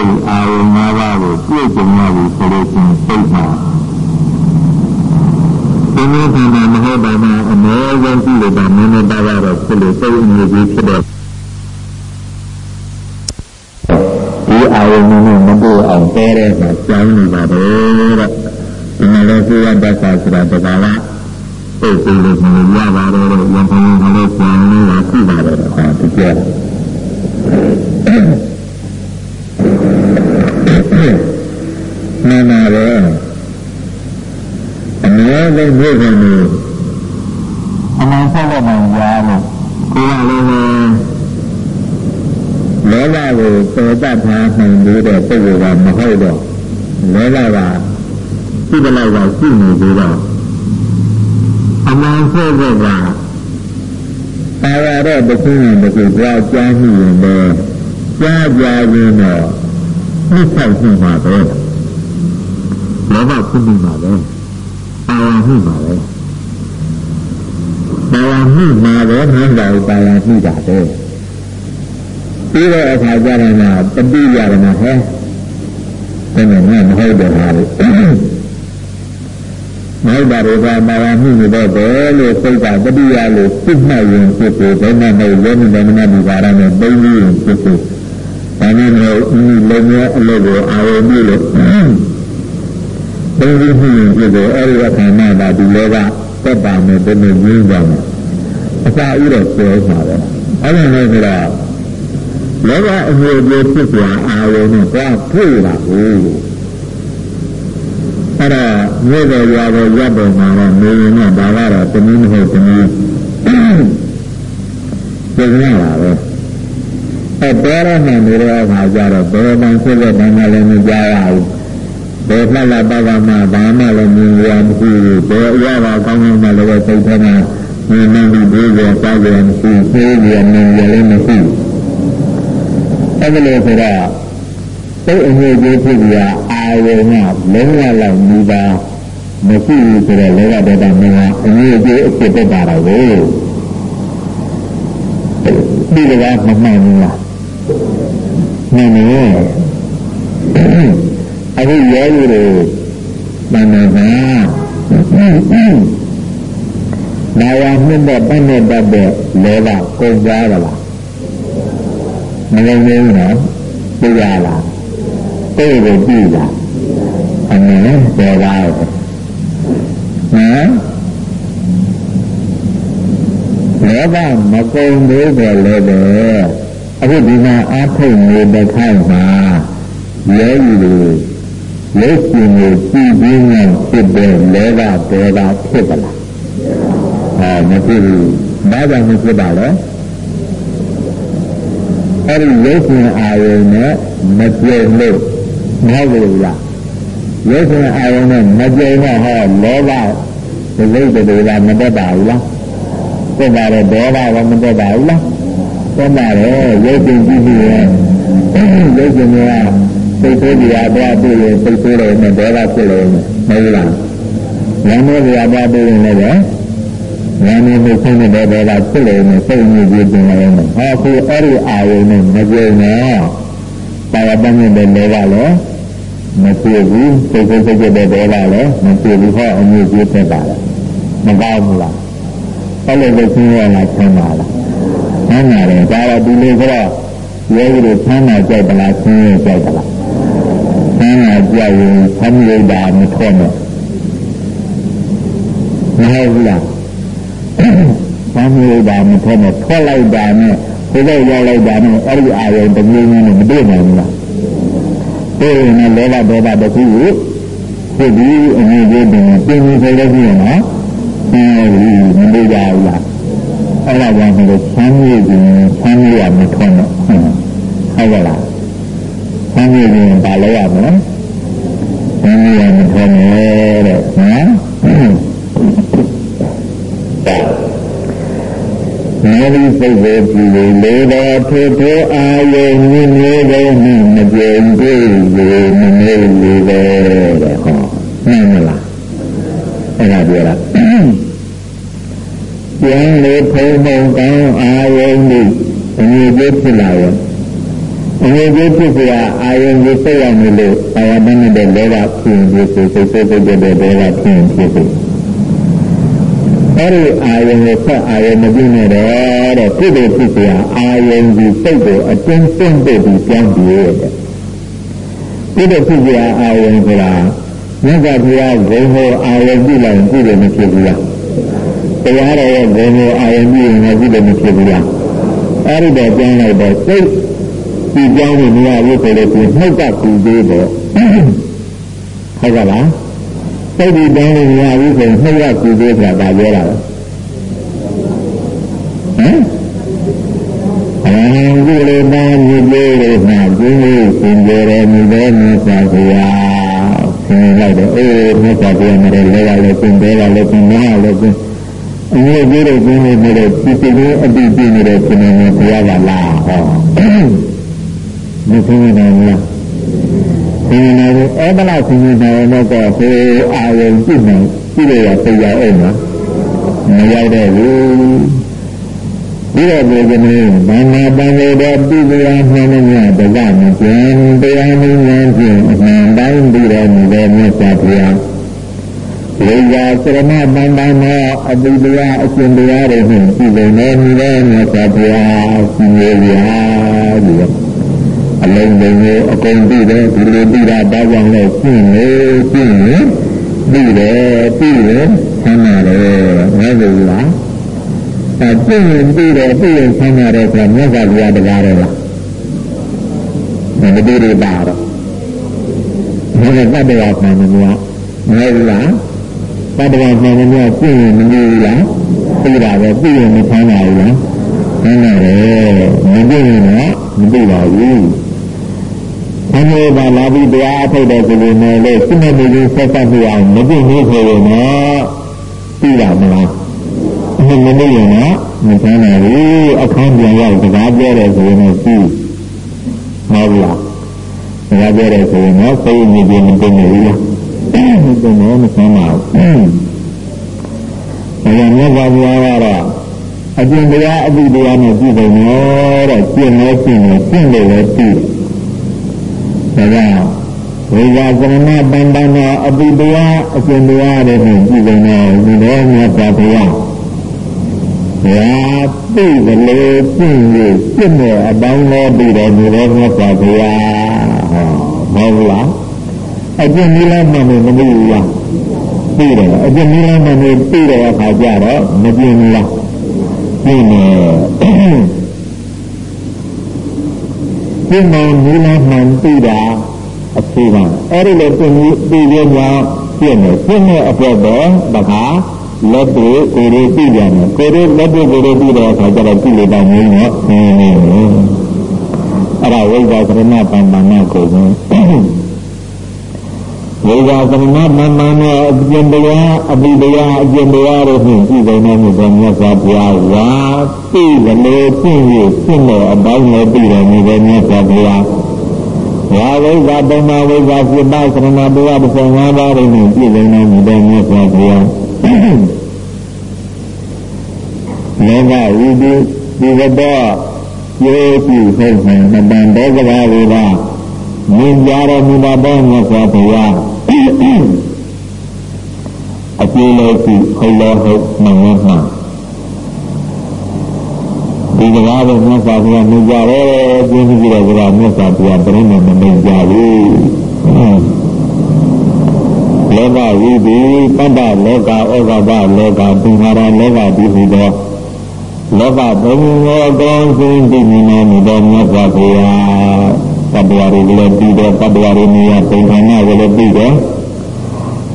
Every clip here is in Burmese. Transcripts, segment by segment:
အဲဒီအာယုံ၅ပါးကိုပြည့်စုံရပြီဆိုလို့ရှိရင်စိတ်မှာဒီနေ့ကမှမဟုတ်ပါဘူးအမေဆုံးကြည့်လို့ဒါနည်းနည်းပါးပါတော့ဖြစ်လို့စိတ်အငြိကြီးဖြစ်တော့ဒီအာယုံနဲ့မတူအောင်တဲတဲ့မှာကြောင်းနေပါတယ်တဲ့ဒီမှာလည်းသိရတတ်တာဆိုတာတကားလားပုတ်ပြီးလို့မရပါတယ်တဲ့ရံဖန်ကလေးပြန်နေတာရှိပါတယ်ဟောတကယ် မှန်ပါတယ်အများဆုံးမြို့ကမျိုးအမှန်ဆက်လက်မှရားလို့ကိုယ်ကလည်းလောဘကိုပေါ်တတ်ထားနိုင်ပြီးတဲ့ပုဂ္ဂိုလ်ကမဟုတ်တော့လောဘကရှိတဲ့လောက်ကရှိနေပြီးတော့အမှန်ဆက်ကပါရတဲ့တစ်ခုနဲ့တစ်ခုကြောက်ကြားမှုရင်လည်းကြားကြရင်တော့ နှစ်ဆောက်ရှိမှာပဲလောဘဖြစ်နေမှာပဲပါရမှုမှာပဲပါရမှုမှာပဲနှမ်းတာကိုပါရမှုတာပဲပြီးတော့အခါကျတော့မှတတိယရမဟဲ့ဘယ်နဲ့မှမဟုတ်တဲ့ဟာလေမိုက်တာတွေကပါရမှုတွေတော့လို့စိတ်ကတတိယလို့သိမှတ်ရင်ဖြစ်ကိုဘယ်နဲ့မဟုတ်လဲမနေမနေဒီပါရနဲ့ပုံပြီးရင်ဖြစ်ကို ဒါနဲ့တော့ဒီလုံရအလုပ်ကိုအာရုံပြုလို့ပုံပြီးမှုရင်ဖြစ်ကိုအဲ့ဒီအခါမှသာဒီလောကသက်ပါမယ်ဘယ်လိုမျိုးကြမှာအစာဥတော့ပြောမှာပဲအဲ့ဒါလည်းဆိုတော့လောကအငြိအကျေးဖြစ်စွာအာရုံနဲ့ကြွားတွေ့လာဘူးအဲ့ဒါမြေတော်ရွာတော်ရပ်ပေါ်မှာတော့နေရင်တော့ဒါကတော့တနည်းမဟုတ်တနည်းပြင်ရတာပဲ အဲတော်ရမှနေတဲ့အခါကျတော့ဘယ်မှဖြစ်တဲ့ဘာမှလည်းမကြားရဘူးဘယ်မှလာပါပါမှဘာမှလည်းမြင်ရမရှိဘူးဘယ်အရာပါကောင်းကောင်းမှလည်းစိတ်ထဲမှာမြင်နေပြီးဒီလိုစားကြရမရှိသေးရမြင်ရလည်းမရှိဘူးအဲ့ဒါလို့ဆိုတော့စိတ်အငြိကြီးဖြစ်ပြီးအာရုံကလုံးဝလောက်မူပါမရှိဘူးဆိုတော့လောကဒေတာမင်းကအငြိကြီးအဖြစ်တက်တာတော့ဒီလိုကမမှန်ဘူးလား မှန်တယ်အခုရဲလူတွေမှန်တယ်ကနာယနှစ်တဲ့ပတ်နဲ့တတ်တဲ့လောကကုန်ကြရလားမလုံးဘူးနော်ပြရလားသိကိုကြည့်လားအမေပြောပါဦးဟမ်လောဘမကုန်သေးတယ်လည်းပဲ အခုဒီမှာအာထုံနေတဲ့ခိုင်မှာရဲကြီးတွေလက်ရှင်ကိုကြည့်ပြီးမှဖြစ်တဲ့လောဘဒေတာဖြစ်ပါလားဟောမဖြစ်ဘူးဘာကြောင့်မဖြစ်ပါလဲအဲ့ဒီရုပ်ရှင်အာယုံနဲ့မပြေလို့မဟုတ်ဘူးလားရုပ်ရှင်အာယုံနဲ့မပြေတော့ဟောလောဘဒီလိုတွေကမတက်ပါဘူးလားတက်ပါတယ်ဒေါသကမတက်ပါဘူးလား တက်ပါတယ်ရုပ်ရှင်ကြည့်ပြီးရင်ရုပ်ရှင်ကစိတ်ဆိုးကြတော့တွေ့ရင်စိတ်ဆိုးတယ်နဲ့ဒေါသဖြစ်လို့မဟုတ်လားဉာဏ်နဲ့ကြတော့တွေ့ရင်လည်းဉာဏ်နဲ့သိဆုံးတဲ့ဒေါသဖြစ်လို့နဲ့စိတ်ညစ်ကြေးတင်လာရင်ဟောခုအဲ့ဒီအာယုံနဲ့မကြုံနဲ့ပါရပန်းတဲ့ဒေါသလည်းမပြေဘူးစိတ်ဆိုးစိတ်ကြတဲ့ဒေါသလည်းမပြေဘူးဟောအညစ်ကြေးဖြစ်ပါလားမကောင်းဘူးလားအဲ့လိုပဲရှင်းရလားဆင်းပါလား ဆင်းပါတယ်ဒါတော့ဒီလိုဆိုတော့ယောဂီတွေဆင်းတာကြိုက်ပလားဆင်းရကြိုက်ပလားဆင်းတာကြိုက်ရင်ဆင်းရတာမထွက်နဲ့မဟုတ်ဘူးလားဆင်းရတာမထွက်နဲ့ထွက်လိုက်တာနဲ့ဘုရားရောက်လိုက်တာနဲ့အဲ့ဒီအာရုံတစ်မျိုးမျိုးနဲ့မတွေ့နိုင်ဘူးလားတွေ့ရင်လည်းလောဘဒေါသတစ်ခုကိုဖြစ်ပြီးအငြိကြီးတင်ပြင်းပြင်းဆိုလို့ရှိရင်နော်အဲဒီမတွေ့ကြဘူးလား အဲ့ဒါကြောင့်မလို့ဆမ်းရည်ခြင်းဆမ်းရရမထွန်းတော့ဟုတ်ကဲ့လားဆမ်းရည်ခြင်းပါလို့ရမလဲဆမ်းရရမထွန်းနဲ့တဲ့နော်မေရီစိတ်ကိုကြည့်လို့လေတော်ထိုးထိုးအာယုံမြင့်မြင့်တဲ့နှမပြေတွေ့လို့မနေလို့တဲ့ဟောမှန်မလားအဲ့ဒါပြောတာ ပြန်လေဖုံဖုံကောင်းအာယုန်ဒီအငြိကျေးဖြစ်လာရောအငြိကျေးဖြစ်စရာအာယုန်ကိုစိတ်ရမယ်လို့အာယတနဲ့တဲ့ဒေတာဖြစ်ပြီးစိတ်စိတ်စိတ်စိတ်တဲ့ဒေတာဖြစ်ဖြစ်ပြီးအဲ့ဒီအာယုန်ကိုဆက်အာယုန်မပြည့်နဲ့တော့တဲ့ဖြစ်တယ်ဖြစ်စရာအာယုန်ဒီစိတ်ကိုအတင်းစင့်တဲ့ပြီးပြန်ပြေးတဲ့ဖြစ်တဲ့ဖြစ်စရာအာယုန်ဆိုတာမြတ်စွာဘုရားဂုဏ်ဟောအာယုန်ပြုလိုက်ပြုတယ်မဖြစ်ဘူးလား တရားတော်ရဲ့ဂုဏ်ကိုအာယုံပြုရင်ကုသိုလ်မဖြစ်ဘူးလားအဲ့ဒီတော့ပြောင်းလိုက်တော့စိတ်ဒီကြောင်းကိုမရဘူးဆိုလို့ဒီနှုတ်ကပူသေးတော့ဟုတ်ကလားစိတ်ဒီကြောင်းကိုမရဘူးဆိုရင်နှုတ်ကပူသေးဆိုတာဒါပြောတာဟမ်အဲဒီလိုတန်းဒီလေးတွေမှာကျင်းလို့သင်ကြရမူသောမြတ်စွာဘုရားဆင်းလိုက်တော့အေးမြတ်စွာဘုရားမလည်းလဲရလဲသင်တယ်ရလဲသင်နာလဲသင် အမြဲတည်းကျင်းနေတဲ့ဒီစိတ်ကိုအတိအကျနေတဲ့ရှင်တော်ဘုရားကလာဟောမသိနေနိုင်ဘူးလားသိနေနိုင်ဘူးအဲ့ဒါလားသိနေနိုင်တော့ဟိုအာယုံကြည့်နေကြည့်ရပြရအောင်နော်မရောက်တော့ဘူးပြီးတော့ဒီကနေ့ဘာနာပန်လို့တော့ပြည်တရားမှန်နေမြတ်တကမကျန်တရားမှန်မှန်ဖြင့်အမှန်တိုင်းပြီးတော်မူတဲ့မြတ်စွာဘုရား လေယာစရမပန်ပန်သောအတိတရားအရှင်တရားတွေနှင့်ပြည်တော်မူတဲ့မြတ်စွာဘုရားရှင်ရည်ရာအလုံးစုံကိုအကုန်ပြီးတယ်ဒီလိုပြီးတာဘာကြောင့်လဲရှင်းလို့ရှင်းရင်ပြီးတယ်ပြီးတယ်ဆမ်းရတယ်ငါ့လိုလားအဲရှင်းရင်ပြီးတယ်ပြီးရင်ဆမ်းရတယ်ဆိုတော့မြတ်စွာဘုရားတရားတော်လားမတူရပါတော့ဘယ်ကတ္တဝါမှန်မများမဟုတ်လား တတ္တဝါမှန်မများရှင်းရင်မလို့လားပြီးတာပဲပြီးရင်မဆမ်းပါဘူးလားဆမ်းရတယ်မပြီးရင်တော့မပြီးပါဘူးဘယ်လိုပါလာပြီးတရားအထုတ်တဲ့ဆိုရင်လည်းစိတ်နဲ့မျိုးဆက်ဆက်ပြအောင်မပြည့်နေဆိုရင်တော့ပြီးပါမလားမမနေရင်တော့မဆန်းနိုင်ဘူးအခန်းပြန်ရောက်စကားပြောတယ်ဆိုရင်လည်းပြီးမဟုတ်လားစကားပြောတယ်ဆိုရင်တော့စိတ်နေပြီးမတင်နေဘူးလား မတင်တော့မဆန်းပါဘူးအဲဒါမြတ်စွာဘုရားကတော့အကျင့်တရားအတိတရားနဲ့ပြည့်စုံတော့တဲ့ကျင့်လို့ကျင့်လို့ကျင့်လို့လည်းပြီးတယ်ဒါကြောင့်ဝိဇာကရဏပန္တနာအပိတရားအကျင့်တရားတွေနဲ့ပြည်စုံတဲ့ဒီတော်မြတ်စွာဘုရား။ဒါသိကလေးပြည့်ရပြည့်မဲ့အပေါင်းတော်ပြီးတော်မူသောမြတ်စွာဘုရား။ဟောမဟုတ်လား။ အကျင့်နည်းလမ်းမှမသိဘူးလား။ပြီးတယ်အကျင့်နည်းလမ်းမှမပြီးတဲ့အခါကျတော့မပြင်းဘူးလား။ပြင်းတယ်ပြင်းနေနီးလမ်းမှန်ပြီးတာအစီကအဲ့ဒီလိုပြင်းပြီးပြီးရတော့ပြင်းနေပြင်းနေအပေါ်တော့တခါလက်တွေကိုယ်လေးပြီးပြန်တယ်ကိုယ်လေးလက်တွေကိုယ်လေးပြီးတဲ့အခါကျတော့ပြည်လိုက်တာမျိုးတော့နင်းနေတယ်အဲ့ဒါဝိဇ္ဇာကရဏပန္နနာကို ဝိဇာသမဏမမနဲ့အကျင့်တရားအပိတရားအကျင့်တရားတို့ဖြင့်ပြည်စုံနေမှုတော်မြတ်စွာဘုရားဝါသိကလေးပြည့်ရပြည့်တဲ့အတိုင်းနဲ့ပြည်တော်မူတဲ့မြတ်စွာဘုရားဝါဝိဇာပမဝိဇာစိတ္တသရဏတရားပစေ၅ပါးတို့နှင့်ပြည်စုံနေမှုတဲ့မြတ်စွာဘုရားလောကဝိတုဒီဝတ္တယေတိဟုတ်မှန်တန်ဒေသဘာဝေပါမြင်ကြတော်မူတာပေါ့မြတ်စွာဘုရား အကျိုးလို့ရှိဟုတ်လို့ဟုတ်မှန်မှန်ဒီကဘာလို့မြတ်စွာဘုရားမြင်ကြတယ်ပြင်းပြီးတော့ကမြတ်စွာဘုရားပြင်းနေမမြင်ကြဘူးလောကဝိပိပတ္တလောကဩဃဘလောကသင်္ခါရလောကဒီဟူသောလောကဘုံရောကောင်းစဉ်တည်နေနေတော်မြတ်စွာဘုရား တတ္တဝါတွေလည်းပြီးတယ်တတ္တဝါတွေနေရာသင်္ခါရတွေလည်းပြီးတယ်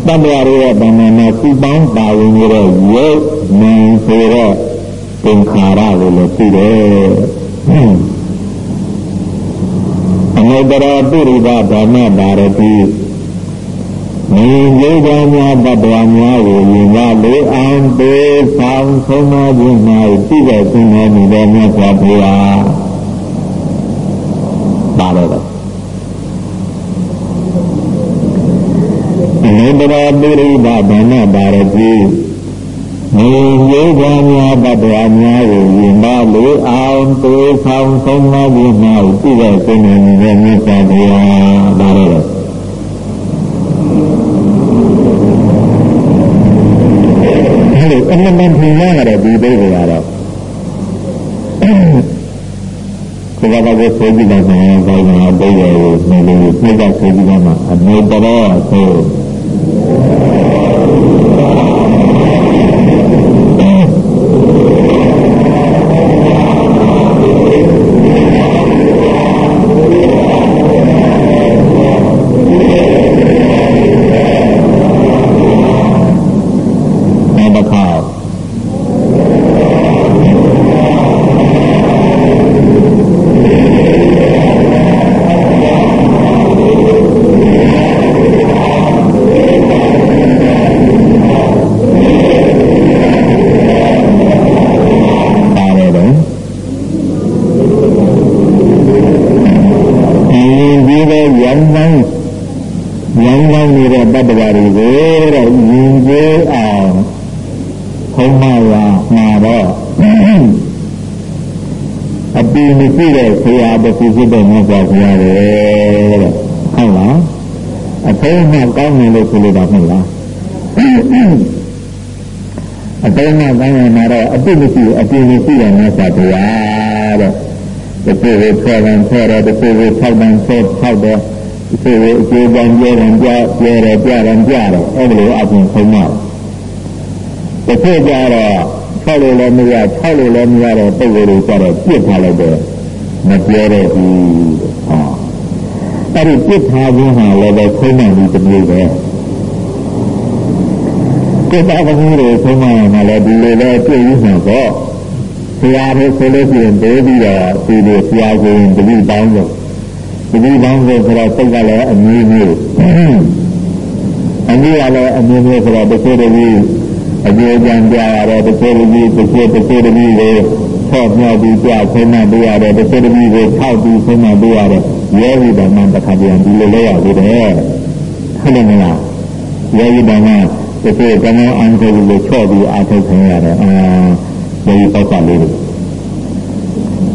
တတ္တဝါတွေရဲ့ဗန္နနာစုပေါင်းပါဝင်နေတဲ့ရုပ်နာမ်ဆိုတဲ့သင်္ခါရတွေလည်းပြီးတယ်အနုတ္တရပုရိသဓမ္မပါရတိမြင်ကြကြများတတ္တဝါများကိုယင်ပါလေအောင်ပေးဆောင်ဆုံးမခြင်း၌ပြည့်တဲ့သင်္တော်မူသောမြတ်စွာဘုရား ပါတော့တယ်အနုတ္တရပုရိသဗန္နပါရတိနေရေးကြများတတရားများကိုရင်ပါလေအောင်သေဆောင်ဆုံးမပြီးမှပြည့်တဲ့ကိုယ်နဲ့နေတဲ့မြတ်စွာဘုရားဒါတော့အဲ့ဒီအမှန်တန်ပြင်ရတဲ့ဒီဘိက္ခာကတော့ဒီ ကဘာကိုဆိုကြည့်လိုက်ရင်ဘာမှအသေးရကိုနေလို့ပြည့်တဲ့ဆိုကြည့်မှအနေတော်ဆို ဖြစ်တဲ့မြတ်စွာဘုရားပဲတဲ့ဟုတ်လားအထုံးမှကောင်းတယ်လို့ဆိုလို့တာမဟုတ်လားအထုံးမှကောင်းတယ်မှာတော့အပြစ်မရှိအပြစ်မရှိတဲ့မြတ်စွာဘုရားတဲ့တချို့ကိုဆောတယ်ဆောတယ်တချို့ကိုဆောက်တယ်ဆောဆောက်တယ်တချို့ကိုအခြေခံကျဲတယ်ကြကျဲတယ်ကြတယ်ကြတယ်အဲ့ဒီလိုအပြင်ဆုံးမှာတချို့ကြတော့ဆောက်လို့လည်းမရဆောက်လို့လည်းမရတဲ့ပုံစံတွေကြတော့ပြစ်ထားလိုက်တယ် မပြောတော့ဘူးဟောအဲ့ဒီပြစ်ထားခြင်းဟာလည်းပဲဆုံးမပြီးတမျိုးပဲကိုယ်တော်ကကြီးတွေဆုံးမရမှာလည်းဒီလိုပဲပြည့်ရမှာပေါ့ဆရာတို့ဆိုလို့ရှိရင်ဒိုးပြီးတော့ဒီလိုဆရာကိုတတိပေါင်းလို့တတိပေါင်းဆိုတော့စိတ်ကလည်းအမျိုးမျိုးအမျိုးကလည်းအမျိုးမျိုးဆိုတော့တစ်ခုတည်းအကျိုးကြံပြရတယ်တစ်ခုတည်းတစ်ခုတစ်ခုတည်းကို ဆော့မြောက်ပြီးကြာဆုံးမပေးရတယ်တစ်ခုတည်းကိုထောက်ပြီးဆုံးမပေးရတယ်ရဲဝိဒမတခါပြန်ဒီလိုလဲရသေးတယ်ဟုတ်တယ်မလားရဲဝိဒမတစ်ခုကမောအန်ကိုလိုချော့ပြီးအားထုတ်ခံရတယ်အာဒီပောက်ကလေး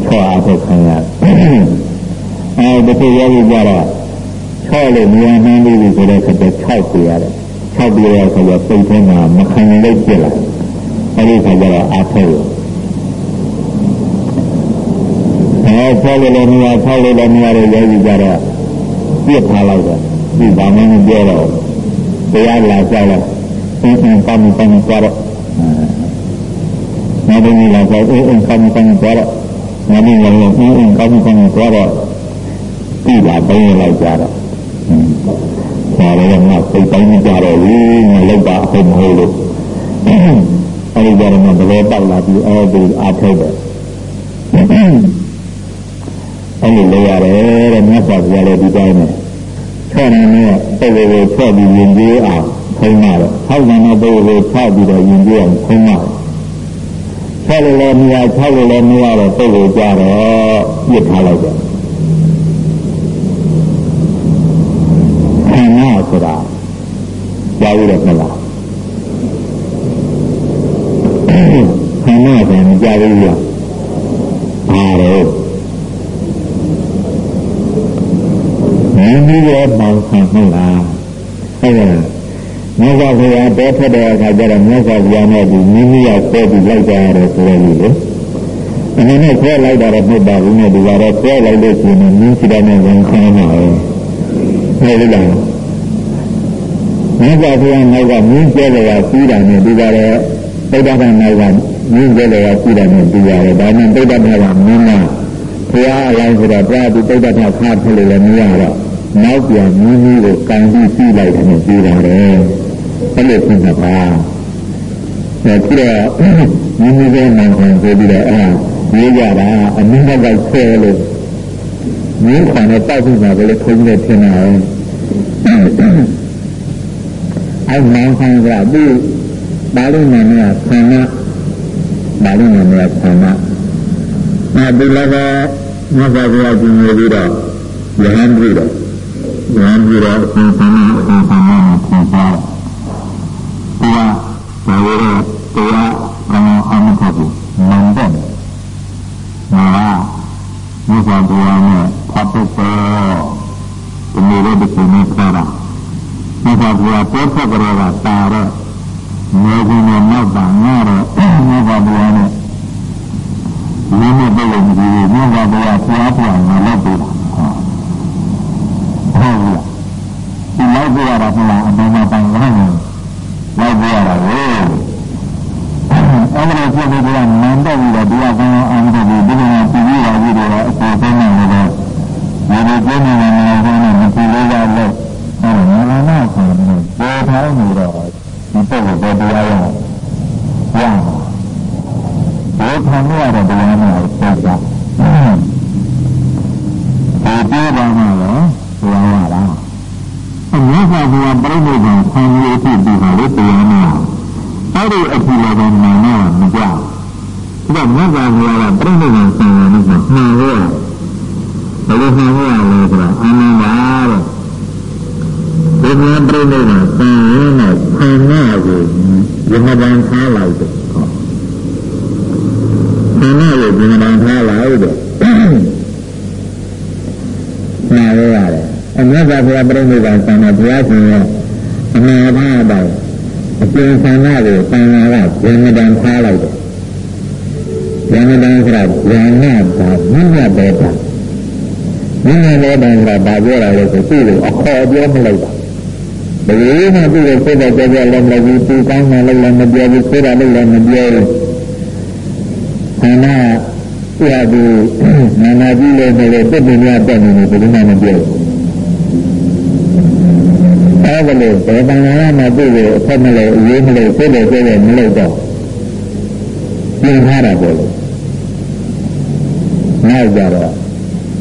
ချော့အားထုတ်ခံရအဲဒီတစ်ခုရဲဝိကြတော့ချော့လို့မြန်မှန်းလေးဆိုတော့ဆက်ချောက်ပြရတယ်ချောက်ပြရဆိုတော့စိတ်ထဲမှာမခံလိုက်ပြလာအဲဒီခါကျတော့အားထုတ်ရ အဲဆောလို့လည်းမရဆောလို့လည်းမရတဲ့ယောဂီကြတော့ပြစ်ထားလိုက်တယ်ဒီဘာမှမပြောတော့တရားလာကြတော့အင်းအင်းကောင်းကောင်းကြတော့ငါတို့လာကြအင်းအင်းကောင်းကောင်းကြတော့ငါတို့လည်းအင်းအင်းကောင်းကောင်းကြတော့ဒီလာပိုင်းလိုက်ကြတော့ဆရာလည်းငါစိတ်တိုင်းမကြတော့ဘူးငါလောက်တာအဟုတ်မဟုတ်လို့အဲဒီကြတော့ဘယ်လိုပေါက်လာပြီးအဲဒီအားထုတ်တယ် အဲ့လိုလုပ်ရတယ်တဲ့မြတ်စွာဘုရားလည်းဒီတိုင်းပဲချော့နေနဲ့ပုဂ္ဂိုလ်ကိုချော့ပြီးယဉ်ကျေးအောင်ခုံးမှာတော့ဟောက်တဲ့ပုဂ္ဂိုလ်ကိုချော့ပြီးတော့ယဉ်ကျေးအောင်ခုံးမှာချော့လို့လည်းမရချော့လို့လည်းမရတော့ပုဂ္ဂိုလ်ကြတော့ပြစ်ထားလိုက်တယ်ခန္ဓာဆိုတာကြားရတဲ့မလားခန္ဓာကကြားရရအားတော့ မြင်ပြီးတော့မောင်ဆန်ဟုတ်လားဟုတ်ကဲ့မြတ်စွာဘုရားတောထွက်တဲ့အခါကျတော့မြတ်စွာဘုရားနဲ့ဒီမိမိရောက်ဆွဲပြီးလိုက်ကြရတယ်ဆိုရလို့လေအမှန်နဲ့ဆွဲလိုက်တာတော့မဟုတ်ပါဘူးနဲ့ဒီကတော့ဆွဲလိုက်လို့ရှိရင်မြင်းစီတဲ့နဲ့ဝန်ခံမှာပဲဟုတ်လားမြတ်စွာဘုရားနောက်ကမြင်းကျဲတယ်ကပြီးတာနဲ့ဒီကတော့သုဒ္ဓဘာနောက်ကမြင်းကျဲတယ်ကပြီးတာနဲ့ပြီးရတယ်ဒါနဲ့သုဒ္ဓဘာကမင်းမဘုရားအလိုက်ဆိုတော့ပြာတိသုဒ္ဓဘာခါဖြစ်လို့လည်းမရတော့ နောက်ပြန်မိမိကိုကံပြီးပြီးလိုက်တယ်နဲ့ပြီးပါတယ်အဲ့လိုဖြစ်တာပါအဲပြီးတော့မိမိရဲ့နာခံဆိုပြီးတော့အာရေးကြတာအမိမကဆဲလို့မျိုးခံနဲ့တောက်ပြီးတာလည်းထုံးနေဖြစ်နေတယ်အဲ့နာခံကသူ့ပါဠိနာမည်ဆန္ဒပါဠိနာမည်ဆန္ဒအဲဒီလည်းမြတ်စွာဘုရားကျင့်ပြီးတော့ယဟန်ပြီးတော့ ဉာဏ်ပြီးတော့အစဉ်သမီးအစဉ်သမီးကိုခေါ်ပါဘုရားဘာလို့လဲတရားအမှန်အမှန်ထပ်ပြီးနံတဲ့နာမြတ်စွာဘုရားနဲ့ဖတ်ဖို့ဒီနေ့လည်းဒီကိစ္စခါတာမြတ်စွာဘုရားပြောဆက်ကြတာတာတော့နေကုန်နဲ့နောက်ပါငါတော့မြတ်စွာဘုရားနဲ့မင်းနဲ့ပြည်လို့ဒီမြတ်စွာဘုရားဖျားဖျားငါလုပ်ပေးတာ ဟုတ်ဒီလောက်ပြရတာကအပေါ်မှာတိုင်ရမယ်လောက်ပြရတာကိုအဲ့ဒါကိုပြပြီးကနန်းတော့ပြီးတော့ဒီကကောင်းအောင်လုပ်ပြီးဒီကနေ့ပြည်ပြီးတာကြီးတွေအပေါ်ဆုံးနေတယ်ဒီလိုကျင်းနေတာလည်းကောင်းတယ်မပြည်လို့ရလို့အဲ့ဒါငါနာဆိုရင်ပေါ်ထားနေတော့ဒီပုဂ္ဂိုလ်တရားရအောင်ရအောင်ဘောခံရတဲ့တရားနဲ့ဆက်ကြဒီပြေးပါမှာတော့ဘုရားရတာအမြတ်စွာဘုရားပြိဋိဘံခံရည်ဖြစ်ပြီးပါလေတရားနဲ့အဲ့ဒီအဖြစ်လည်းတော့နာနာမကြောက်ဒါမြတ်စွာဘုရားကပြိဋိဘံဆံရမှုကမှားလို့ဘယ်လိုမှားလို့လဲဆိုတော့အာနန္ဒာတဲ့ဒီမှာပြိဋိဘံဆံရင်းနဲ့ခံရကိုယမဘံထားလိုက်တယ်ဆံရကိုယမဘံထားလိုက်တယ်မှားလို့ရတယ်အ မြတ်စွာဘုရားပြိဋိဘံဆံရဘုရားရှင်ရဲ့အနာဘာတိုင်အကျဉ်းဆန္ဒကိုဆန္ဒကယမတန်ထားလိုက်တယ်ယမတန်ဆိုတာဉာဏ်နဲ့ဒါမြင့်မြတ်တဲ့တာမြင့်မြတ်တဲ့တာဆိုတာဘာပြောရလဲဆိုသူ့ကိုအခေါ်ပြောမလိုက်တာဘယ်လိုမှသူ့ကိုစိတ်နဲ့ကြောက်လည်းမလုပ်ဘူးသူကောင်းမှလည်းလည်းမပြောဘူးစိတ်ဓာတ်လည်းလည်းမပြောဘူးဆန္ဒပြရဘူးနာနာကြည့်လို့လည်းတက်ပြင်းရတက်နေတယ်ဘယ်လိုမှမပြောဘူး အဲ့ဒါလို့ဘယ်တန်ခါမှသူ့ကိုအဖက်မလို့အရေးမလို့စိတ်လို့စိတ်လို့မလို့တော့ပြင်ထားတာပေါ့လေနောက်ကြတော့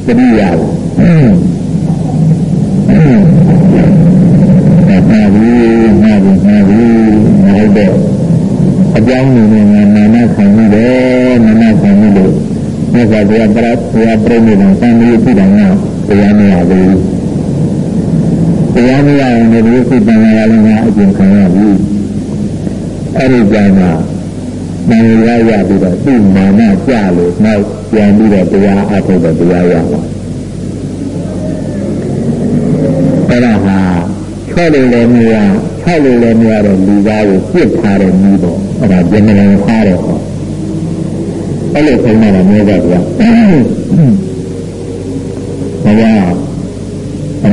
တတိယဘူးနာဘူးနာဘူးနာဘူးမဟုတ်တော့အကြောင်းနေနေနာနာခံနေတယ်နာနာခံနေလို့မြတ်စွာဘုရားပြတ်ဘုရားပြိဋိဘံသံဃာပြုတယ်နော်တရားမရဘူး တရားမရရင်လည်းဒီစိတ်တန်ရာလည်းကအကျင့်ခံရပြီအဲ့ဒီကြောင့်မှနာရရပြီးတော့သူ့နာမကြလို့နောက်ပြန်ပြီးတော့တရားအထုတ်တဲ့တရားရပါအဲ့ဒါဟာချော့လို့လည်းမရခြောက်လို့လည်းမရတဲ့လူသားကိုပြစ်ထားတဲ့မျိုးပေါ့အဲ့ဒါပြင်မလန်ခါတယ်ဟောအဲ့လိုဆိုမှလည်းမျိုးပါဗျာဒါကြောင့်အ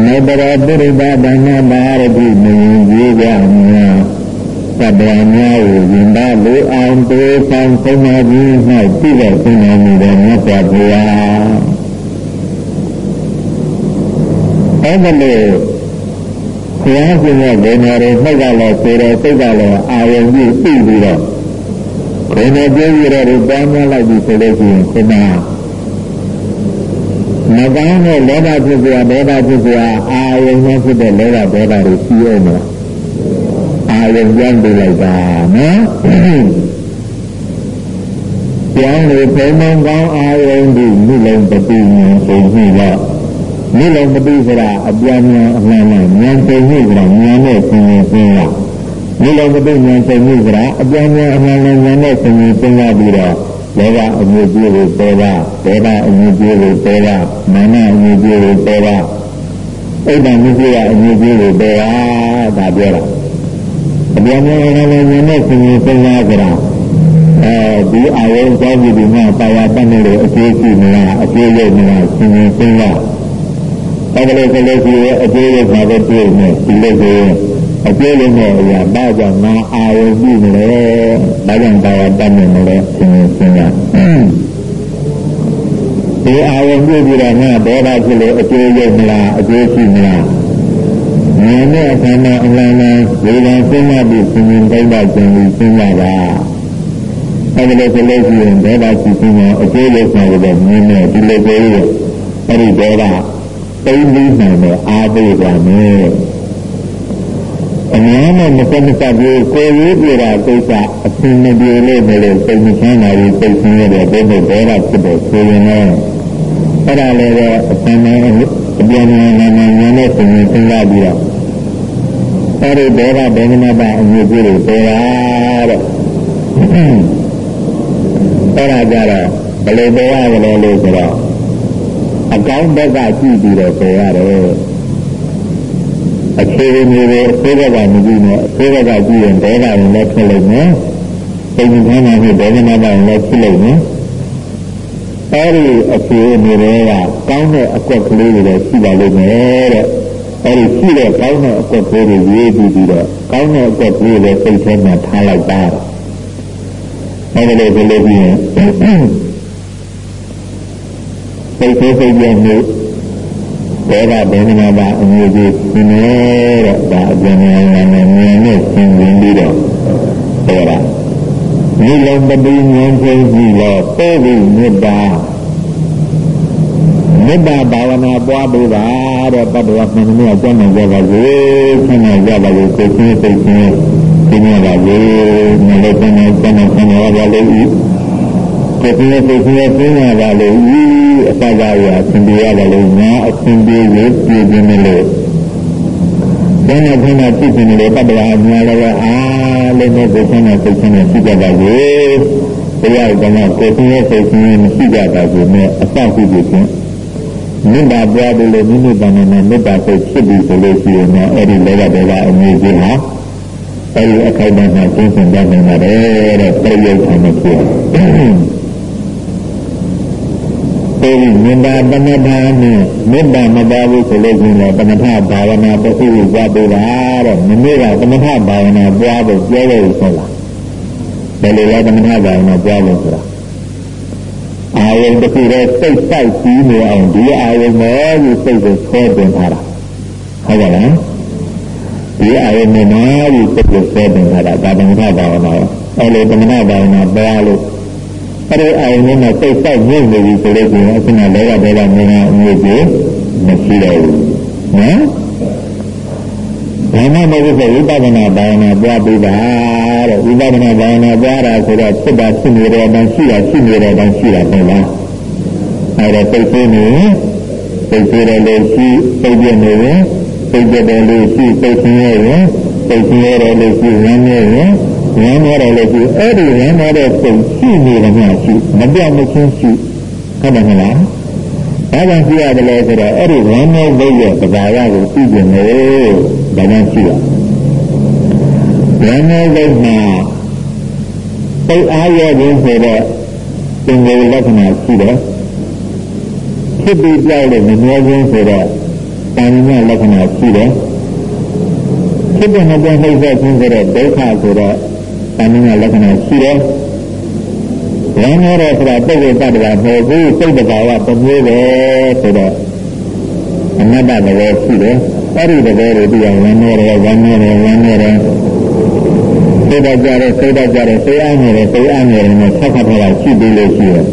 မေတရာပုရိသဒါနပါရတိမင်းကြီးကြမြာသတ္တဝါများကိုရင်ပါလိုအောင်တွေးဆောင်ဆုံးမပြီး၌ပြည့်တဲ့ဆုံးမမှုတဲ့မြတ်စွာဘုရားအဲ့ဒါလို့ဘုရားရှင်ရဲ့ဂုဏ်တော်တွေနှုတ်ကလည်းဆိုတယ်စိတ်ကလည်းအာရုံပြုပြီးပြီးတော့ဘယ်နဲ့ပြောရတဲ့ပန်းများလိုက်ပြီးဆိုလို့ရှိရင်ခဏ မကောင်းတဲ့လောဘဖြစ်စရာဒေါသဖြစ်စရာအာယုံနဲ့ဖြစ်တဲ့လောဘဒေါသတွေရှိအောင်မလားအာယုံပြန်ပြလိုက်တာနော်ကျောင်းလေဘုံဘုံကောင်းအာယုံဒီမိလုံးပတိဉာဏ်ဆိုပြီးတော့မိလုံးပတိဆိုတာအပြန်ဉာဏ်အမှန်နဲ့ဉာဏ်သိမှုဆိုတာဉာဏ်နဲ့ဆင်ញင်သိရမိလုံးပတိဉာဏ်သိမှုဆိုတာအပြန်ဉာဏ်အမှန်နဲ့ဉာဏ်နဲ့ဆင်ញင်သိရပြီးတော့ လောကအငြိုးကြီးကိုပေါ်တာဒေဝအငြိုးကြီးကိုပေါ်တာမာနအငြိုးကြီးကိုပေါ်တာအိဒ္ဓမရှိကအငြိုးကြီးကိုပေါ်တာဒါပြောတာအပြန်ပြန်လည်းလည်းဉာဏ်နဲ့ဆင်ခြင်စဉ်းစားကြတာအဲဒီအာယုံကြောင့်ဒီမှာပါရတတ်နေလို့အကျိုးရှိမလားအကျိုးရမလားဆင်ခြင်စဉ်းစားအဲ့ဒါလို့ဆိုလို့ရှိရင်အကျိုးရမှာပဲတွေ့နေဒီလိုဆိုရင် အကျိုးလည်းနဲ့အရာဘာကြောင့်ငါအာရုံပြုနေလဲဘာကြောင့်ပါရတတ်နေမလဲသင်သင်ကဒီအာရုံပြုပြီးတော့ငါဒေါသဖြစ်လို့အကျိုးရုပ်မလားအကျိုးရှိမလားဉာဏ်နဲ့အခန္ဓာအလံနဲ့ဝေဒနာစဉ်းစားပြီးသင်ရင်တိုင်းပါကြံပြီးစဉ်းစားပါအဲ့ဒါလို့ဆိုလို့ရှိရင်ဒေါသရှိခြင်းနဲ့အကျိုးရုပ်ဆောင်လို့မြင်နေဒီလိုပြောရအဲ့ဒီဒေါသသိပြီးနိုင်တဲ့အာဘိဓမ္မေ အများနဲ့မစမစပြီးကိုယ်ရေးပြတာကိစ္စအဆင်မပြေလို့မလို့စိတ်မချမ်းသာပြီးစိတ်ဆင်းရဲတဲ့ဘုရားဒေါရဖြစ်တဲ့ဆိုရင်လည်းအဲ့ဒါလည်းပဲအဆင်မအပြန်အလှန်နာနာညာနဲ့ဆင်ရင်စဉ်းစားပြီးတော့အဲ့ဒီဒေါရဒေဝနာပအမျိုးကြီးတွေပေါ်တာတဲ့အဲ့ဒါကြတော့ဘယ်လိုပေါ်ရကြလဲလို့ဆိုတော့အကောင်းဘက်ကကြည့်ပြီးတော့ပေါ်ရတယ် အခြေအနေတွေအဆိုးဘက်ကမကြည့်နဲ့အဆိုးဘက်ကကြည့်ရင်ဒေါသရင်လည်းဖြစ်လိမ့်မယ်စိတ်ကြီးမှန်းမှုဒေါသနာပိုင်းလည်းဖြစ်လိမ့်မယ်အဲဒီအခြေအနေတွေကကောင်းတဲ့အကွက်ကလေးတွေလည်းရှိပါလိမ့်မယ်တဲ့အဲဒီရှိတဲ့ကောင်းတဲ့အကွက်ကလေးတွေရေးပြီးပြီးတော့ကောင်းတဲ့အကွက်ကလေးတွေစိတ်ထဲမှာထားလိုက်ပါအဲဒီလိုဆိုလို့ပြီးရင်စိတ်သေးစိတ်ပြည့်မှု ဒေဝဗေဒနာပါအမြဲတည်းသင်နေတဲ့ဒါအကျဉ်းများများနဲ့မြင်နဲ့သင်ဝင်ပြီးတော့ဟောတာဒီလုံးပတိဉာဏ်ချင်းပြီးတော့ပို့ပြီးမေတ္တာမေတ္တာဘာဝနာပွားပေးပါတဲ့တတ္တဝမှန်မြတ်ကျမ်းကြပါစေဆင်းရဲကြပါစေကိုယ်ချင်းစိတ်ချင်းပြင်းရပါစေမလို့ကျမ်းကျမ်းဆင်းရဲပါလေဤကိုယ်ချင်းစိတ်ချင်းပြင်းရပါလေဤအ စကားရအရှင်ပြရပါလေငါအရှင်ပြရပြင်းနေလို့ဘယ်နဲ့ခင်းတာပြည့်စုံလို့တတ္တဝအများလည်းအားလုံးနဲ့ကိုယ်ချင်းနဲ့စိတ်ချင်းနဲ့ရှိကြပါစေတရားကမှကိုယ်ချင်းရဲ့စိတ်ချင်းမရှိကြပါဘူးနဲ့အစရှိပြီချင်းမေတ္တာပွားတယ်လို့မိမိတဏ္ဍာနဲ့မေတ္တာစိတ်ဖြစ်ပြီဆိုလို့ရှိရင်တော့အဲ့ဒီလောကဒေဝအမျိုးကြီးဟာအဲ့ဒီအခိုက်အတန့်မှာကျင့်စဉ်ကြနိုင်ပါတယ်တဲ့ပြည့်ရုပ်ခံနေဖြစ် အဲဒီမေတ္တာတမထာနဲ့မေတ္တာမပါဘူးဆိုလို့ရှိရင်တမထဘာဝနာပုစုပွားပေးတာတဲ့မနေ့ကတမထဘာဝနာပွားဖို့ပြောလို့ဆိုလားဘယ်လိုလဲတမထဘာဝနာပွားလို့ဆိုတာအာယုံတစ်ခုတည်းစိတ်စိုက်ပြီးနေအောင်ဒီအာယုံနဲ့ဒီစိတ်ကိုဆွဲတင်ထားတာဟုတ်ပါလားဒီအာယုံနဲ့ဒီစိတ်ကိုဆွဲတင်ထားတာဒါတမထဘာဝနာအဲလိုတမထဘာဝနာပွားလို့ အဲ့ဒီအာယုံနဲ့စိတ်စိုက်ညှိနေပြီဆိုလို့ရှိရင်အခုနလောကဒေဝမြင်အောင်အမြင့်ကြီးမရှိတော့ဘူးနော်ဘာမှမဟုတ်ဘူးဝိပဿနာဘာဝနာပွားပြီးတာတဲ့ဝိပဿနာဘာဝနာပွားတာဆိုတော့ဖြစ်တာဖြစ်နေတဲ့အတိုင်းရှိတာရှိနေတဲ့အတိုင်းရှိတာပဲလားအဲ့ဒါစိတ်သေးနေစိတ်သေးတယ်လို့ရှိစိတ်ပြနေရင်စိတ်ပြတယ်လို့ရှိစိတ်ချင်းရဲ့ရင်စိတ်ချင်းရဲ့လို့ရှိဝမ်းရဲ့ရင် ဝမ်းရဲ့လို့ရှိအဲ့ဒီဝမ်းတဲ့စိတ်ရှိနေတယ်များရှိမပြတ်မချင်းရှိဟုတ်တယ်မလားဘာကြောင့်ရှိရတယ်လဲဆိုတော့အဲ့ဒီဝမ်းနဲ့ဘိရဲ့သဘာဝကိုသိကျင်လို့ဒါကြောင့်ရှိရဝမ်းနဲ့ဘိမှာသိအားရခြင်းဆိုတော့သင်္ကေတလက္ခဏာရှိတယ်ဖြစ်ပြီးကြောက်လို့မမြဲခြင်းဆိုတော့တဏှာလက္ခဏာရှိတယ်ဖြစ်တဲ့မပြတ်နှိမ့်ဆက်ခြင်းဆိုတော့ဒုက္ခဆိုတော့ တဏှာလက္ခဏာရှိတယ်ဝမ်းရတဲ့ဆိုတာပုဂ္ဂိုလ်တ attva မဟုတ်ဘူးစိတ်တဘာဝတစ်မျိုးပဲဆိုတော့အနတ္တတဘောရှိတယ်အဲ့ဒီတဘောတွေပြီးအောင်ဝမ်းရတယ်ဝမ်းရတယ်ဝမ်းရတယ်စိတ်တကြတယ်စိတ်တကြတယ်စိတ်အားနေတယ်စိတ်အားနေတယ်နဲ့ဆက်ခတ်ထားတာရှိသေးလို့ရှိတယ်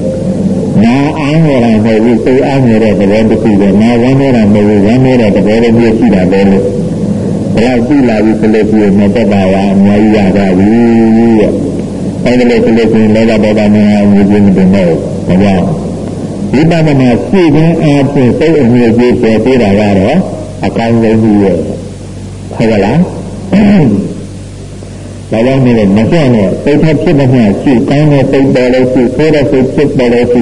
နာအားနေတယ်မဟုတ်ဘူးစိတ်အားနေတဲ့သဘောတစ်ခုပဲနာဝမ်းနေတာမဟုတ်ဘူးဝမ်းနေတဲ့သဘောတစ်မျိုးရှိတာပဲလို့ ဘယ်လောက်ကြည့်လာပြီဆိုလို့ရှိရင်မတက်ပါဘူးအများကြီးရပါပြီရဲ့အဲဒီလိုဆိုလို့ရှိရင်လောကဒေါသနာအမှုကြီးမတင်တော့ဘူးဒါကြောင့်ဝိပဿနာရှိခြင်းအားဖြင့်စိတ်အမြဲကြီးပေါ်သေးတာကတော့အကောင်းဆုံးကြီးရဲ့ဟုတ်ကလားဒါကြောင့်နေမစွန့်နဲ့စိတ်ထဖြစ်တဲ့မြတ်ရှိကောင်းတဲ့စိတ်ပေါ်လို့ရှိဆိုးတဲ့စိတ်ဖြစ်ပေါ်လို့ရှိ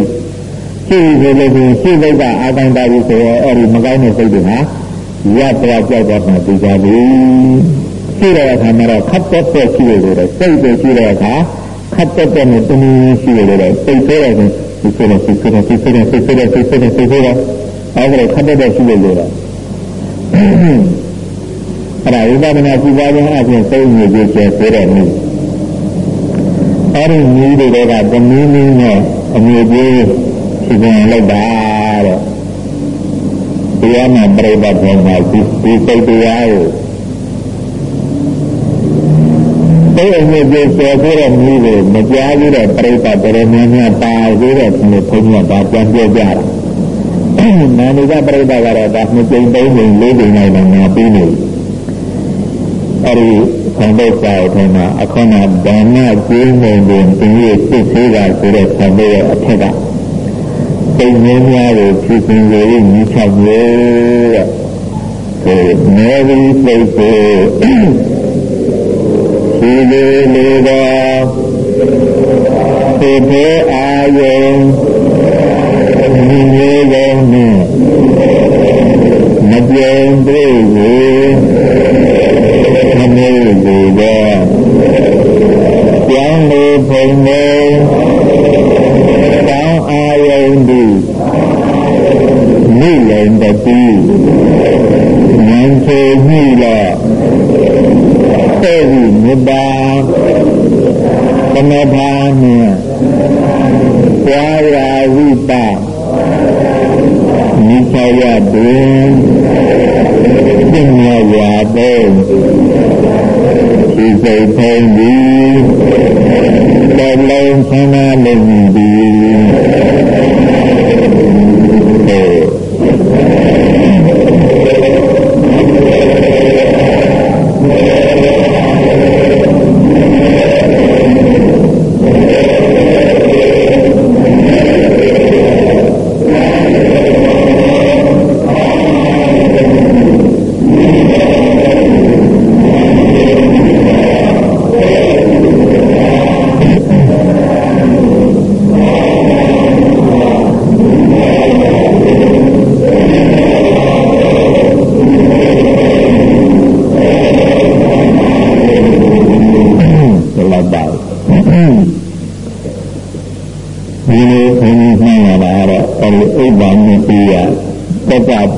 ရှိဆိုလို့ရှိရှိစိတ်ကအာကန်တာပြီးဆိုတော့အဲဒီမကောင်းတဲ့စိတ်တွေဟာ ရပ်သွားကြောက်သွားမှသိကြပြီရှိတဲ့အခါမှာတော့ခတ်တက်တက်ရှိလို့စိတ်တွေရှိတဲ့အခါခတ်တက်တက်နဲ့တနည်းရှိလို့လည်းစိတ်သေးတယ်ဆိုဒီစိတ်နဲ့စိတ်နဲ့စိတ်နဲ့စိတ်နဲ့စိတ်နဲ့စိတ်နဲ့စိတ်နဲ့အဲဒီခတ်တက်တက်ရှိလို့လည်းအဲ့ဒါဝိပဿနာကြည့်ပါခြင်းအပြင်စိတ်ညစ်ကြေးကျေသေးတဲ့နည်းအဲ့ဒီနည်းတွေကတနည်းနည်းနဲ့အမြဲတည်းဖြစ်ပြန်လိုက်တာ တဲ့တရားမှာပြိပတ်ပေါ်မှာဒီစိတ်တရားကိုစိတ်အမြဲတည်းကျေသေးတဲ့နည်းကိုမကြားသေးတဲ့ပြိပတ်တော်များများပါသေးတဲ့ဘုန်းကြီးကပြန်ပြောကြတာနာမည်ကပြိပတ်ကတော့ဒါနှစ်ကြိမ်သုံးကြိမ်လေးကြိမ်လိုက်တော့ငါပြီးနေပြီအဲဒီခံတဲ့စာအုပ်မှာအခဏဒါနကျင်းနေတယ်ဒီရဲ့စစ်သေးတာဆိုတဲ့ခံတဲ့ရဲ့အထက်က စိတ်ငြင်းများကိုဖြစ်စဉ်ကိုညီချမျိုးတဲ့ဆိုနေပြီးစိတ်ကိုဒီလိုလိုတော့သေသေးအာယုံမြင်ရတဲ့နဲ့မပြောင်းသေးဘူး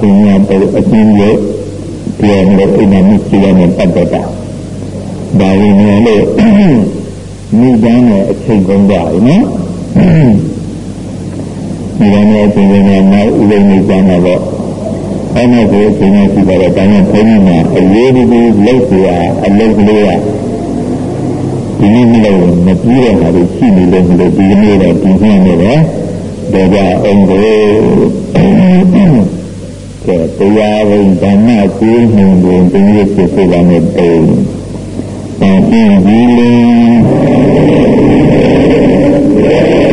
စဉ်ရပေါ်အကျဉ်းရဲ့ပြန်လို့အိမ်မှာမိကျနဲ့ပတ်သက်တာဒါရင်းနဲ့လို့မိဘနဲ့အချိန်ကုန်ကြပြီနော်မိဘနဲ့အချိန်ကုန်တဲ့နောက်ဦးလေးမိဘနဲ့တော့အဲ့နောက်ကိုအချိန်နဲ့ရှိပါတော့ဒါနဲ့ဘုန်းကြီးကအရေးကြီးကြီးလောက်ပြာအလုတ်ကလေးကဒီနေ့မလို့မပြီးတဲ့ဟာတွေရှိနေလို့မလို့ဒီနေ့တော့ပြင်နေတယ်ဒါကြောင့်အင်္ဂလိပ် ကဲတရားဝင်ဓမ္မကိုနှုံတွင်ပြည့်စုံစေတာနဲ့တုံး။အဲဒီဒီလေး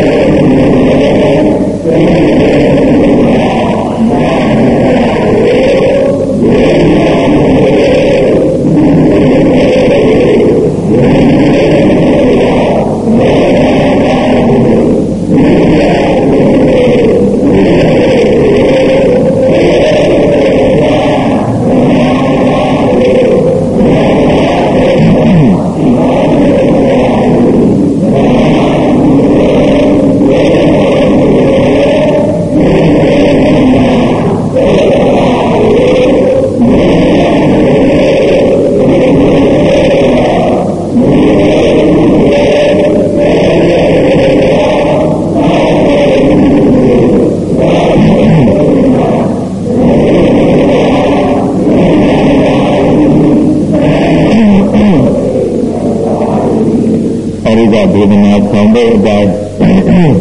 တဲ့အတိုင်း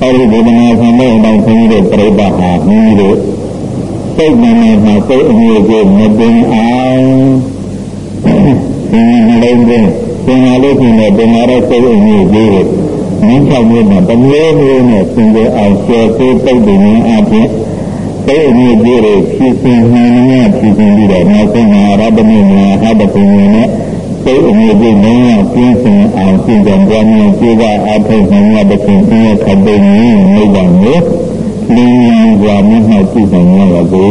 အဲဒီဗုဒ္ဓနာဆောင်တဲ့အတိုင်းဘုန်းကြီးတို့ပြိပတ်ဟာဘုန်းကြီးတို့စိတ်နဲ့မှစိတ်အမျိုးကိုမတင်အောင်ဒီနှလုံးသွင်းသင်္ခါလို့ရှင်တဲ့ပင်မာတဲ့စိတ်အမျိုးကိုမင်းချောင်းမျိုးနဲ့တမျိုးမျိုးနဲ့သင်္ကြအောင်ဆယ်သေးပုတ်တယ်နည်းအပြင်စိတ်အမျိုးကိုဖြစ်စဉ်နှင်းနဲ့ဖြစ်စဉ်ပြီးတော့နောက်ဆုံးမှာရဗ္ဗမေနာဟဘကုံနဲ့ စိတ်အနေဖြင့်မင်းပြင်းစင်အောင်ပြင်ကြံကြမ်းမြေပြေကအထုပ်နိုင်ရတဲ့ပြင်ပြည့်ခပ်တဲ့နည်းမိဘမျိုးလင်းလင်းစွာမြတ်မှပြုဆောင်ရပါစေ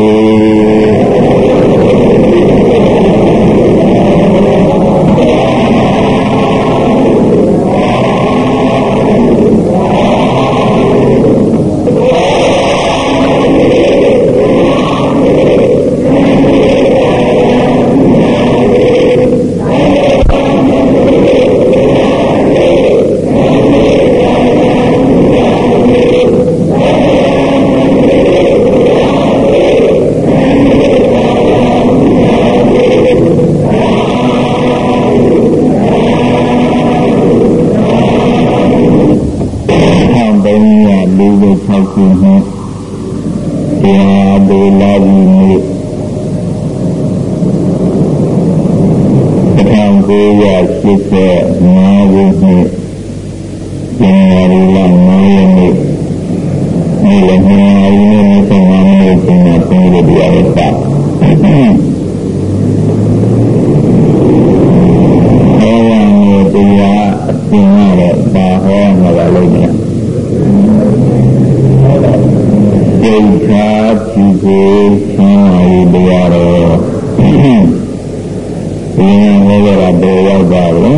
ငါဟောရတာဘယ်ရောက်ပါလဲ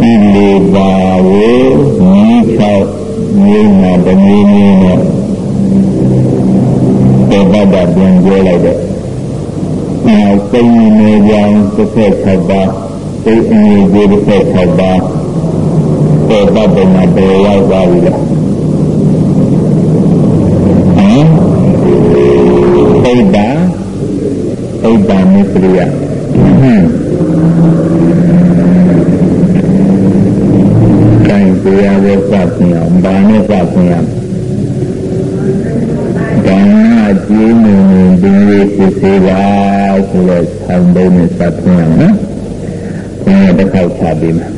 ဒီလေပါဝေညီ၆မျိုးမှာတမျိုးမျိုးနဲ့ပေါ်ပတ်တာပြန်ပြောလိုက်တဲ့နောက်သိနေကြောင်းတစ်ဖက်၆ပါးသိအငြိကြီးတစ်ဖက်၆ပါးပေါ်ပတ်တယ်မှာဘယ်ရောက်သွားပြီလဲဟမ် သိတာသိတာမစ္စရိယဟမ်တိုင်းတရားဝတ်စပြင်အောင်ဘာနဲ့စပြင်အောင်ဒါနကျေးမွန်ဒီလိုဖြစ်စေပါဆိုတော့ဆောင်းပုံးနဲ့စပြင်အောင်နော်ဘုရားတစ်ခေါက်ချပေးမှာ